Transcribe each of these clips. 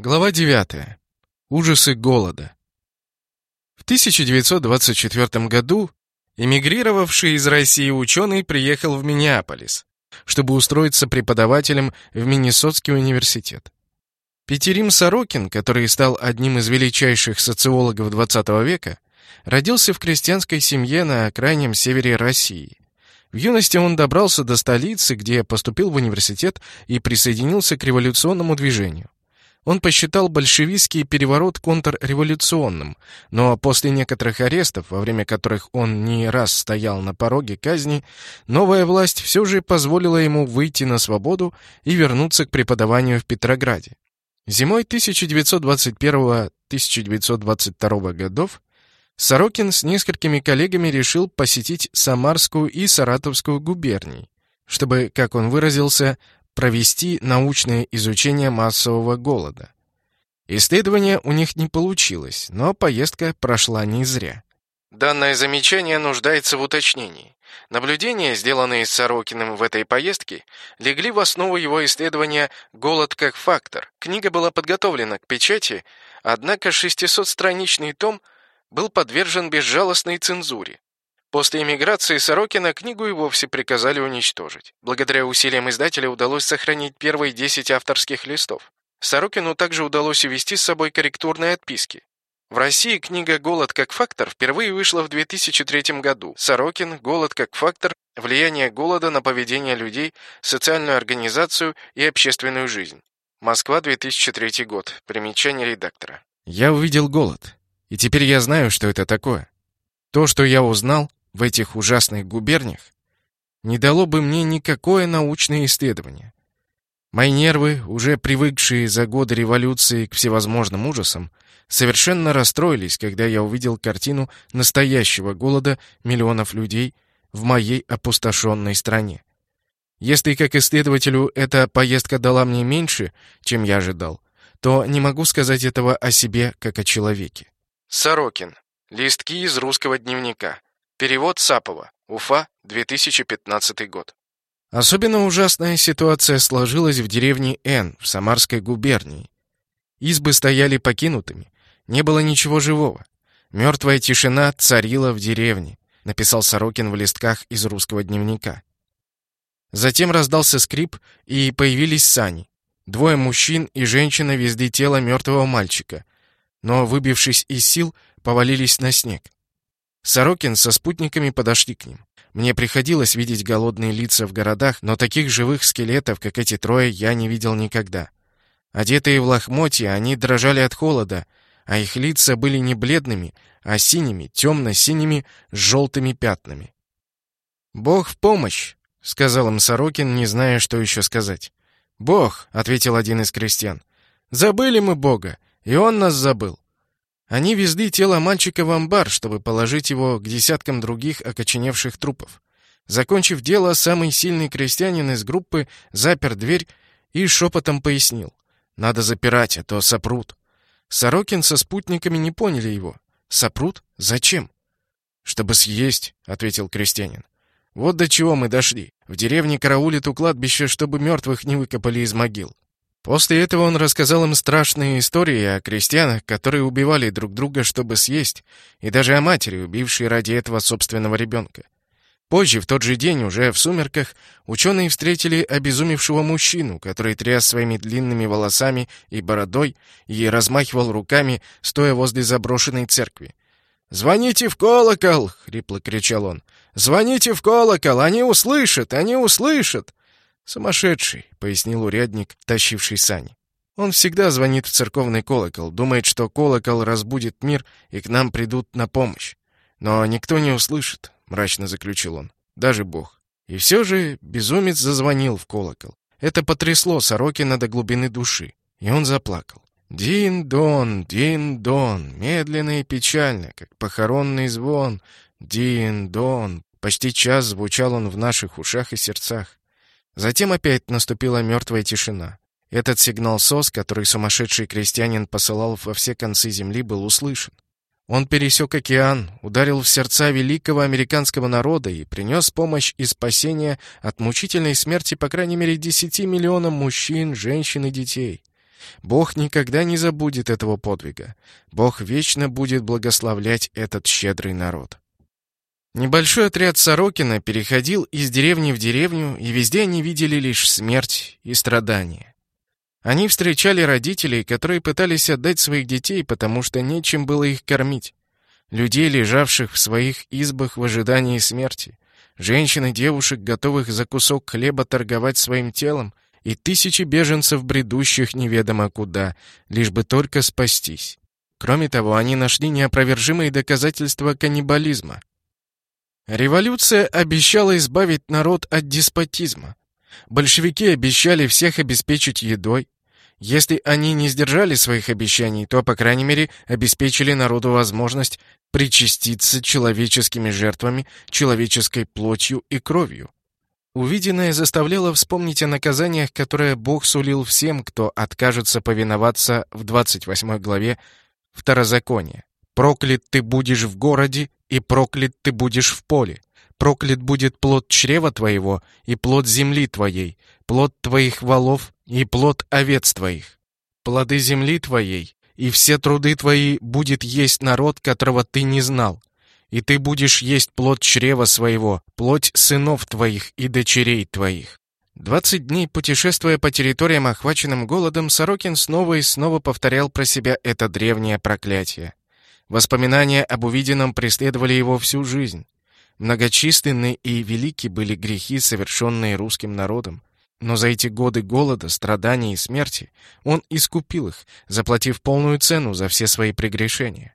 Глава 9. Ужасы голода. В 1924 году эмигрировавший из России ученый приехал в Миннеаполис, чтобы устроиться преподавателем в Миннесотский университет. Петерим Сорокин, который стал одним из величайших социологов XX века, родился в крестьянской семье на крайнем севере России. В юности он добрался до столицы, где поступил в университет и присоединился к революционному движению. Он посчитал большевистский переворот контрреволюционным, но после некоторых арестов, во время которых он не раз стоял на пороге казни, новая власть все же позволила ему выйти на свободу и вернуться к преподаванию в Петрограде. Зимой 1921-1922 годов Сорокин с несколькими коллегами решил посетить Самарскую и Саратовскую губернии, чтобы, как он выразился, провести научное изучение массового голода. Исследование у них не получилось, но поездка прошла не зря. Данное замечание нуждается в уточнении. Наблюдения, сделанные с Сорокиным в этой поездке, легли в основу его исследования «Голод как фактор». Книга была подготовлена к печати, однако 600-страничный том был подвержен безжалостной цензуре. После эмиграции Сорокина книгу и вовсе приказали уничтожить. Благодаря усилиям издателя удалось сохранить первые 10 авторских листов. Сорокину также удалось увести с собой корректурные отписки. В России книга «Голод как фактор» впервые вышла в 2003 году. Сорокин «Голод как фактор. Влияние голода на поведение людей, социальную организацию и общественную жизнь». Москва, 2003 год. Примечание редактора. Я увидел голод. И теперь я знаю, что это такое. То, что я узнал, в этих ужасных губерниях, не дало бы мне никакое научное исследование. Мои нервы, уже привыкшие за годы революции к всевозможным ужасам, совершенно расстроились, когда я увидел картину настоящего голода миллионов людей в моей опустошенной стране. Если как исследователю эта поездка дала мне меньше, чем я ожидал, то не могу сказать этого о себе как о человеке. Сорокин. Листки из русского дневника. Перевод Сапова. Уфа, 2015 год. Особенно ужасная ситуация сложилась в деревне Н в Самарской губернии. Избы стояли покинутыми, не было ничего живого. Мертвая тишина царила в деревне, написал Сорокин в листках из русского дневника. Затем раздался скрип, и появились сани. Двое мужчин и женщина везли тело мертвого мальчика, но, выбившись из сил, повалились на снег. Сорокин со спутниками подошли к ним. Мне приходилось видеть голодные лица в городах, но таких живых скелетов, как эти трое, я не видел никогда. Одетые в лохмотья, они дрожали от холода, а их лица были не бледными, а синими, темно-синими, с желтыми пятнами. «Бог в помощь!» — сказал им Сорокин, не зная, что еще сказать. «Бог!» — ответил один из крестьян. «Забыли мы Бога, и Он нас забыл. Они везли тело мальчика в амбар, чтобы положить его к десяткам других окоченевших трупов. Закончив дело, самый сильный крестьянин из группы запер дверь и шепотом пояснил. «Надо запирать, а то сопрут». Сорокин со спутниками не поняли его. «Сопрут? Зачем?» «Чтобы съесть», — ответил крестьянин. «Вот до чего мы дошли. В деревне караулит у кладбища, чтобы мертвых не выкопали из могил. После этого он рассказал им страшные истории о крестьянах, которые убивали друг друга, чтобы съесть, и даже о матери, убившей ради этого собственного ребенка. Позже, в тот же день, уже в сумерках, ученые встретили обезумевшего мужчину, который тряс своими длинными волосами и бородой и размахивал руками, стоя возле заброшенной церкви. «Звоните в колокол!» — хрипло кричал он. «Звоните в колокол! Они услышат! Они услышат!» «Сумасшедший», — пояснил урядник, тащивший сани. «Он всегда звонит в церковный колокол, думает, что колокол разбудит мир, и к нам придут на помощь. Но никто не услышит», — мрачно заключил он, — «даже Бог». И все же безумец зазвонил в колокол. Это потрясло Сорокина до глубины души, и он заплакал. «Дин-дон, дин-дон», медленно и печально, как похоронный звон. «Дин-дон». Почти час звучал он в наших ушах и сердцах. Затем опять наступила мертвая тишина. Этот сигнал СОС, который сумасшедший крестьянин посылал во все концы земли, был услышан. Он пересек океан, ударил в сердца великого американского народа и принес помощь и спасение от мучительной смерти по крайней мере 10 миллионам мужчин, женщин и детей. Бог никогда не забудет этого подвига. Бог вечно будет благословлять этот щедрый народ. Небольшой отряд Сорокина переходил из деревни в деревню, и везде они видели лишь смерть и страдания. Они встречали родителей, которые пытались отдать своих детей, потому что нечем было их кормить. Людей, лежавших в своих избах в ожидании смерти. Женщин и девушек, готовых за кусок хлеба торговать своим телом, и тысячи беженцев, бредущих неведомо куда, лишь бы только спастись. Кроме того, они нашли неопровержимые доказательства каннибализма. Революция обещала избавить народ от деспотизма. Большевики обещали всех обеспечить едой. Если они не сдержали своих обещаний, то, по крайней мере, обеспечили народу возможность причаститься человеческими жертвами, человеческой плотью и кровью. Увиденное заставляло вспомнить о наказаниях, которые Бог сулил всем, кто откажется повиноваться в 28 главе Второзакония. «Проклят ты будешь в городе, и проклят ты будешь в поле. Проклят будет плод чрева твоего и плод земли твоей, плод твоих валов и плод овец твоих. Плоды земли твоей и все труды твои будет есть народ, которого ты не знал. И ты будешь есть плод чрева своего, плоть сынов твоих и дочерей твоих». Двадцать дней путешествуя по территориям, охваченным голодом, Сорокин снова и снова повторял про себя это древнее проклятие. Воспоминания об увиденном преследовали его всю жизнь. Многочисленны и велики были грехи, совершенные русским народом. Но за эти годы голода, страданий и смерти он искупил их, заплатив полную цену за все свои прегрешения.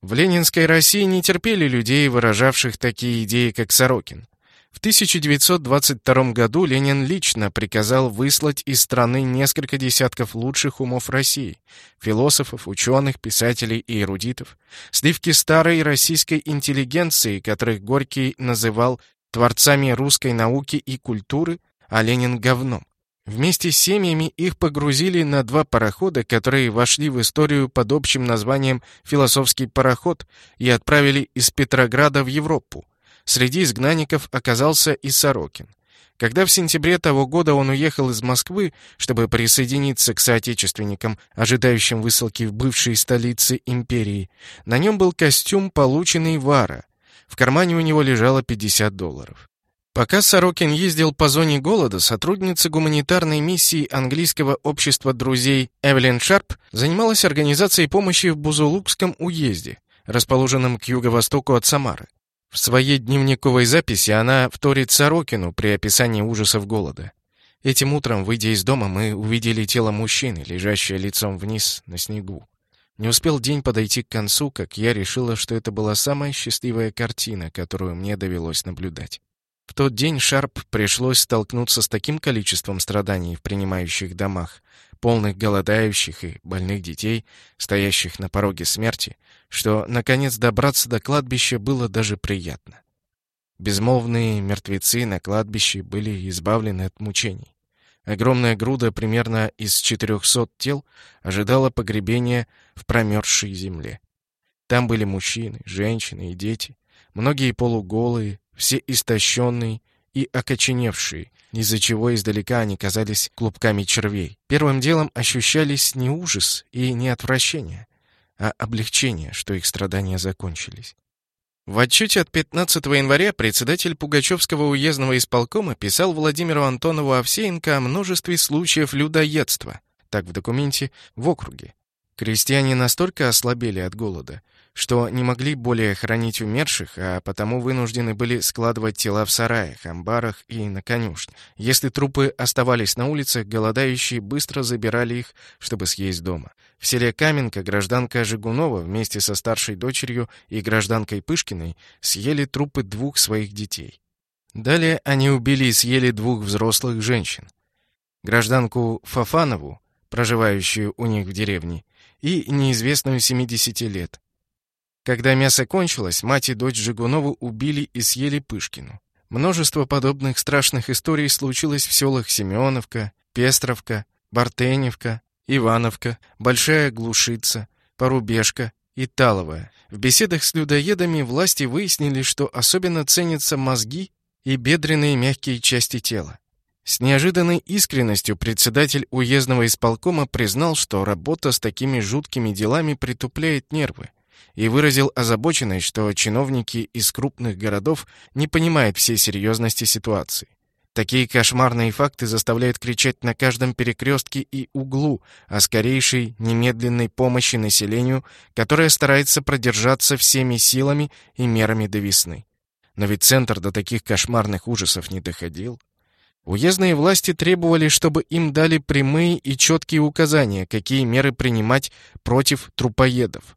В ленинской России не терпели людей, выражавших такие идеи, как Сорокин. В 1922 году Ленин лично приказал выслать из страны несколько десятков лучших умов России – философов, ученых, писателей и эрудитов, сливки старой российской интеллигенции, которых Горький называл творцами русской науки и культуры, а Ленин – говном. Вместе с семьями их погрузили на два парохода, которые вошли в историю под общим названием «Философский пароход» и отправили из Петрограда в Европу. Среди изгнанников оказался и Сорокин. Когда в сентябре того года он уехал из Москвы, чтобы присоединиться к соотечественникам, ожидающим высылки в бывшей столице империи, на нем был костюм, полученный Вара. В кармане у него лежало 50 долларов. Пока Сорокин ездил по зоне голода, сотрудница гуманитарной миссии английского общества друзей Эвелин Шарп занималась организацией помощи в Бузулукском уезде, расположенном к юго-востоку от Самары. В своей дневниковой записи она вторит Сорокину при описании ужасов голода. Этим утром, выйдя из дома, мы увидели тело мужчины, лежащее лицом вниз на снегу. Не успел день подойти к концу, как я решила, что это была самая счастливая картина, которую мне довелось наблюдать. В тот день Шарп пришлось столкнуться с таким количеством страданий в принимающих домах, полных голодающих и больных детей, стоящих на пороге смерти, что, наконец, добраться до кладбища было даже приятно. Безмолвные мертвецы на кладбище были избавлены от мучений. Огромная груда примерно из 400 тел ожидала погребения в промерзшей земле. Там были мужчины, женщины и дети, многие полуголые, все истощенные и окоченевшие, из-за чего издалека они казались клубками червей. Первым делом ощущались не ужас и не отвращение, а облегчение, что их страдания закончились. В отчете от 15 января председатель Пугачевского уездного исполкома писал Владимиру Антонову Овсеенко о множестве случаев людоедства, так в документе, в округе. Крестьяне настолько ослабели от голода, что не могли более хранить умерших, а потому вынуждены были складывать тела в сараях, амбарах и на конюшне. Если трупы оставались на улицах, голодающие быстро забирали их, чтобы съесть дома. В селе Каменка гражданка Жигунова вместе со старшей дочерью и гражданкой Пышкиной съели трупы двух своих детей. Далее они убили и съели двух взрослых женщин. Гражданку Фафанову, проживающую у них в деревне, и неизвестную 70 лет. Когда мясо кончилось, мать и дочь Жигунову убили и съели Пышкину. Множество подобных страшных историй случилось в селах Семеновка, Пестровка, Бартеневка, Ивановка, Большая Глушица, Порубежка и Таловая. В беседах с людоедами власти выяснили, что особенно ценятся мозги и бедренные мягкие части тела. С неожиданной искренностью председатель уездного исполкома признал, что работа с такими жуткими делами притупляет нервы, и выразил озабоченность, что чиновники из крупных городов не понимают всей серьезности ситуации. Такие кошмарные факты заставляют кричать на каждом перекрестке и углу о скорейшей немедленной помощи населению, которое старается продержаться всеми силами и мерами до весны. Но ведь центр до таких кошмарных ужасов не доходил. Уездные власти требовали, чтобы им дали прямые и четкие указания, какие меры принимать против трупоедов.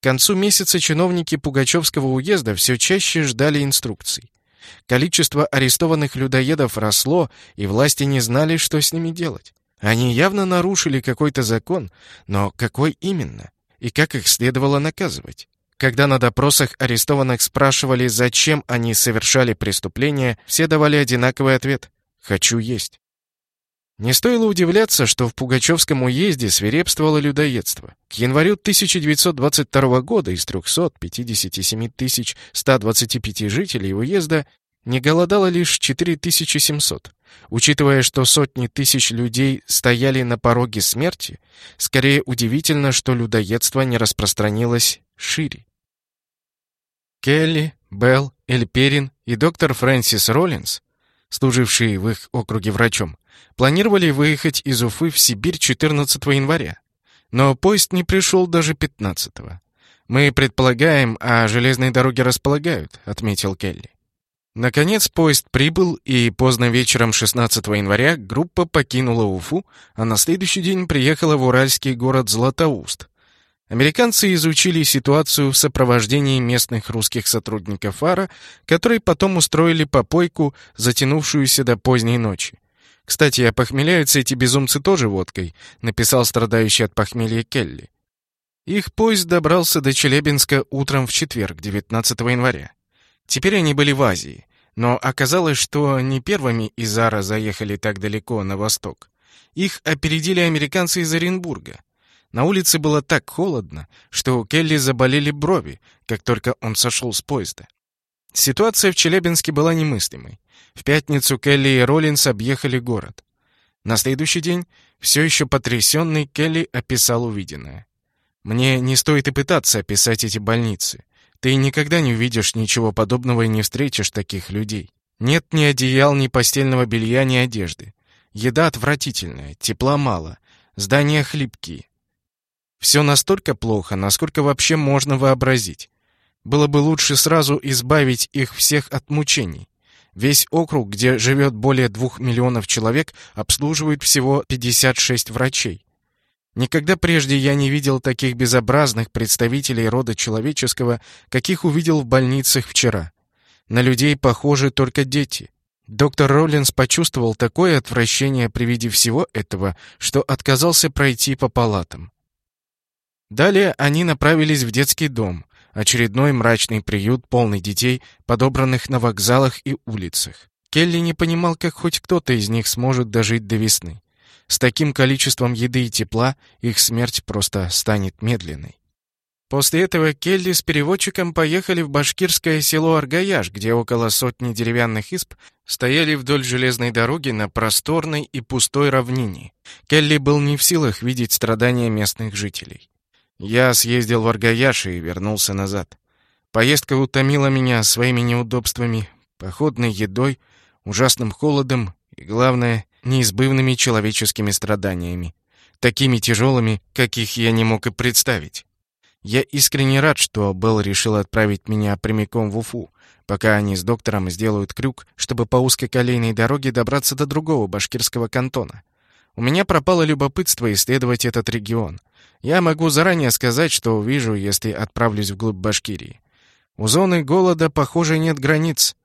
К концу месяца чиновники Пугачевского уезда все чаще ждали инструкций. Количество арестованных людоедов росло, и власти не знали, что с ними делать. Они явно нарушили какой-то закон, но какой именно? И как их следовало наказывать? Когда на допросах арестованных спрашивали, зачем они совершали преступление, все давали одинаковый ответ «хочу есть». Не стоило удивляться, что в Пугачевском уезде свирепствовало людоедство. К январю 1922 года из 357 125 жителей уезда не голодало лишь 4700. Учитывая, что сотни тысяч людей стояли на пороге смерти, скорее удивительно, что людоедство не распространилось шире. Келли, Белл, Эльперин и доктор Фрэнсис Роллинс, служившие в их округе врачом, Планировали выехать из Уфы в Сибирь 14 января, но поезд не пришел даже 15 -го. «Мы предполагаем, а железные дороги располагают», — отметил Келли. Наконец поезд прибыл, и поздно вечером 16 января группа покинула Уфу, а на следующий день приехала в уральский город Златоуст. Американцы изучили ситуацию в сопровождении местных русских сотрудников ФАРа, которые потом устроили попойку, затянувшуюся до поздней ночи. «Кстати, а похмеляются эти безумцы тоже водкой», — написал страдающий от похмелья Келли. Их поезд добрался до Челябинска утром в четверг, 19 января. Теперь они были в Азии, но оказалось, что не первыми из Ара заехали так далеко на восток. Их опередили американцы из Оренбурга. На улице было так холодно, что у Келли заболели брови, как только он сошел с поезда. Ситуация в Челябинске была немыслимой. В пятницу Келли и Роллинс объехали город. На следующий день, все еще потрясенный, Келли описал увиденное. «Мне не стоит и пытаться описать эти больницы. Ты никогда не увидишь ничего подобного и не встретишь таких людей. Нет ни одеял, ни постельного белья, ни одежды. Еда отвратительная, тепла мало, здания хлипкие. Все настолько плохо, насколько вообще можно вообразить. Было бы лучше сразу избавить их всех от мучений. Весь округ, где живет более двух миллионов человек, обслуживает всего 56 врачей. Никогда прежде я не видел таких безобразных представителей рода человеческого, каких увидел в больницах вчера. На людей похожи только дети. Доктор Роллинс почувствовал такое отвращение при виде всего этого, что отказался пройти по палатам. Далее они направились в детский дом, Очередной мрачный приют, полный детей, подобранных на вокзалах и улицах. Келли не понимал, как хоть кто-то из них сможет дожить до весны. С таким количеством еды и тепла их смерть просто станет медленной. После этого Келли с переводчиком поехали в башкирское село Аргаяш, где около сотни деревянных изб стояли вдоль железной дороги на просторной и пустой равнине. Келли был не в силах видеть страдания местных жителей. Я съездил в Аргаяш и вернулся назад. Поездка утомила меня своими неудобствами, походной едой, ужасным холодом и, главное, неизбывными человеческими страданиями, такими тяжелыми, каких я не мог и представить. Я искренне рад, что Белл решил отправить меня прямиком в Уфу, пока они с доктором сделают крюк, чтобы по узкой колейной дороге добраться до другого башкирского кантона. У меня пропало любопытство исследовать этот регион. Я могу заранее сказать, что увижу, если отправлюсь вглубь Башкирии. У зоны голода, похоже, нет границ.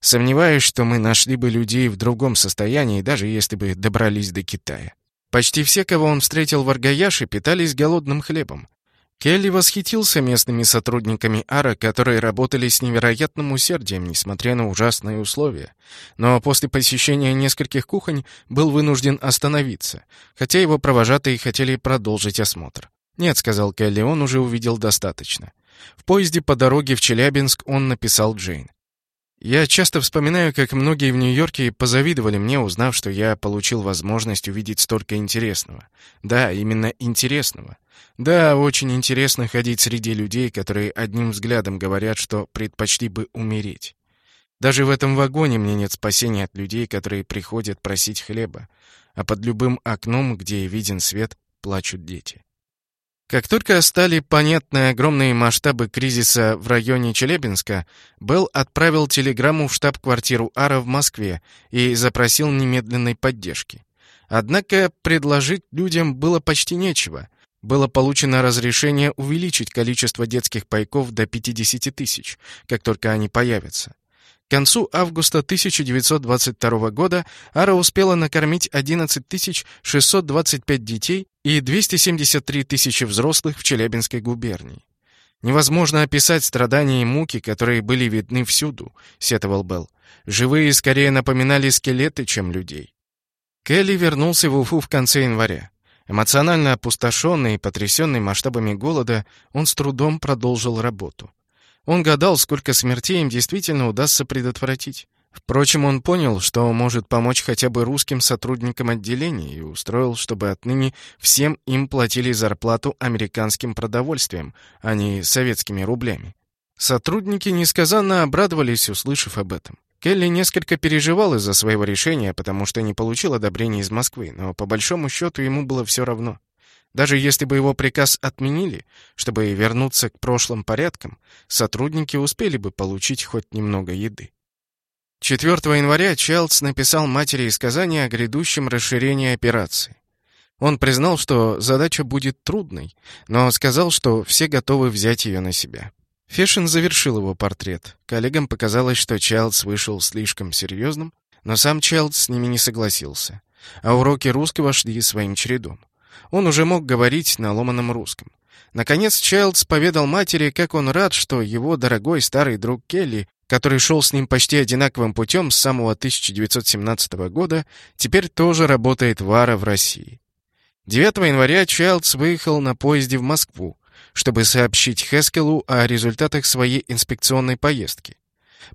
Сомневаюсь, что мы нашли бы людей в другом состоянии, даже если бы добрались до Китая. Почти все, кого он встретил в Аргаяше, питались голодным хлебом. Келли восхитился местными сотрудниками Ара, которые работали с невероятным усердием, несмотря на ужасные условия. Но после посещения нескольких кухонь был вынужден остановиться, хотя его провожатые хотели продолжить осмотр. «Нет», — сказал Келли, — он уже увидел достаточно. В поезде по дороге в Челябинск он написал Джейн. Я часто вспоминаю, как многие в Нью-Йорке позавидовали мне, узнав, что я получил возможность увидеть столько интересного. Да, именно интересного. Да, очень интересно ходить среди людей, которые одним взглядом говорят, что предпочли бы умереть. Даже в этом вагоне мне нет спасения от людей, которые приходят просить хлеба, а под любым окном, где виден свет, плачут дети. Как только стали понятны огромные масштабы кризиса в районе Челябинска, Белл отправил телеграмму в штаб-квартиру Ара в Москве и запросил немедленной поддержки. Однако предложить людям было почти нечего. Было получено разрешение увеличить количество детских пайков до 50 тысяч, как только они появятся. К концу августа 1922 года Ара успела накормить 11 625 детей и 273 тысячи взрослых в Челябинской губернии. «Невозможно описать страдания и муки, которые были видны всюду», — сетовал Белл. «Живые скорее напоминали скелеты, чем людей». Келли вернулся в Уфу в конце января. Эмоционально опустошенный и потрясенный масштабами голода, он с трудом продолжил работу. Он гадал, сколько смертей им действительно удастся предотвратить. Впрочем, он понял, что может помочь хотя бы русским сотрудникам отделения и устроил, чтобы отныне всем им платили зарплату американским продовольствием, а не советскими рублями. Сотрудники несказанно обрадовались, услышав об этом. Келли несколько переживал из-за своего решения, потому что не получил одобрения из Москвы, но по большому счету ему было все равно. Даже если бы его приказ отменили, чтобы вернуться к прошлым порядкам, сотрудники успели бы получить хоть немного еды. 4 января Чайлдс написал матери сказания о грядущем расширении операции. Он признал, что задача будет трудной, но сказал, что все готовы взять ее на себя. Фешин завершил его портрет. Коллегам показалось, что Чайлдс вышел слишком серьезным, но сам Чайлдс с ними не согласился. А уроки русского шли своим чередом. Он уже мог говорить на ломаном русском. Наконец Чайлдс поведал матери, как он рад, что его дорогой старый друг Келли, который шел с ним почти одинаковым путем с самого 1917 года, теперь тоже работает в АРА в России. 9 января Чайлдс выехал на поезде в Москву, чтобы сообщить Хескелу о результатах своей инспекционной поездки.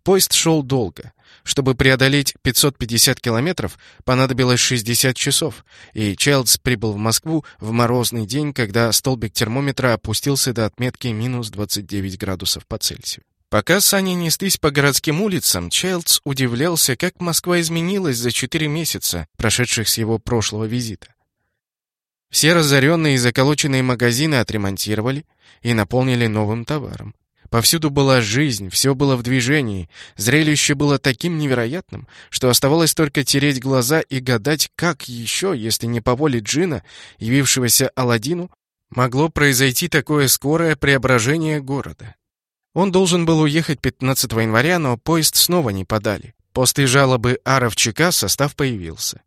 Поезд шел долго. Чтобы преодолеть 550 километров, понадобилось 60 часов, и Чайлдс прибыл в Москву в морозный день, когда столбик термометра опустился до отметки минус 29 градусов по Цельсию. Пока сани неслись по городским улицам, Чайлдс удивлялся, как Москва изменилась за четыре месяца, прошедших с его прошлого визита. Все разоренные и заколоченные магазины отремонтировали и наполнили новым товаром. Повсюду была жизнь, все было в движении. Зрелище было таким невероятным, что оставалось только тереть глаза и гадать, как еще, если не по воле Джина, явившегося Аладдину, могло произойти такое скорое преображение города. Он должен был уехать 15 января, но поезд снова не подали. После жалобы ЧК состав появился.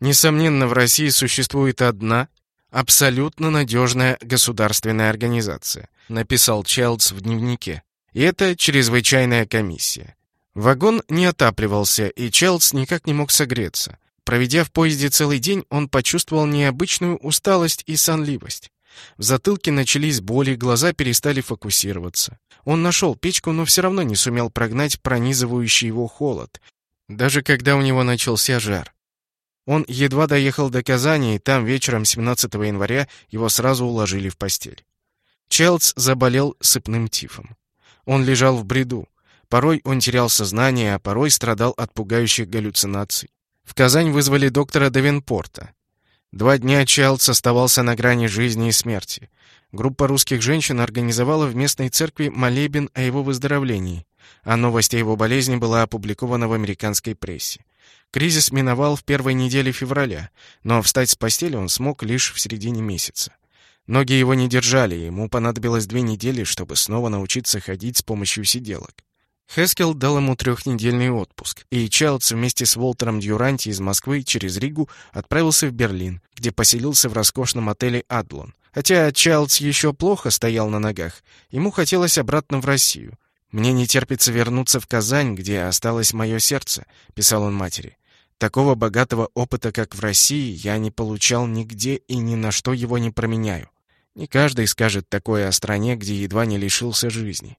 Несомненно, в России существует одна, абсолютно надежная государственная организация, написал Челдс в дневнике. И это чрезвычайная комиссия. Вагон не отапливался, и Челдс никак не мог согреться. Проведя в поезде целый день, он почувствовал необычную усталость и сонливость. В затылке начались боли, глаза перестали фокусироваться. Он нашел печку, но все равно не сумел прогнать пронизывающий его холод, даже когда у него начался жар. Он едва доехал до Казани, и там вечером 17 января его сразу уложили в постель. Челдс заболел сыпным тифом. Он лежал в бреду. Порой он терял сознание, а порой страдал от пугающих галлюцинаций. В Казань вызвали доктора Давенпорта. Два дня Чайлдс оставался на грани жизни и смерти. Группа русских женщин организовала в местной церкви молебен о его выздоровлении, а новость о его болезни была опубликована в американской прессе. Кризис миновал в первой неделе февраля, но встать с постели он смог лишь в середине месяца. Ноги его не держали, ему понадобилось две недели, чтобы снова научиться ходить с помощью сиделок. Хескел дал ему трехнедельный отпуск, и Чайлдс вместе с Волтером Дюранти из Москвы через Ригу отправился в Берлин, где поселился в роскошном отеле «Адлон». Хотя Чайлдс еще плохо стоял на ногах, ему хотелось обратно в Россию. «Мне не терпится вернуться в Казань, где осталось мое сердце», — писал он матери. «Такого богатого опыта, как в России, я не получал нигде и ни на что его не променяю. Не каждый скажет такое о стране, где едва не лишился жизни».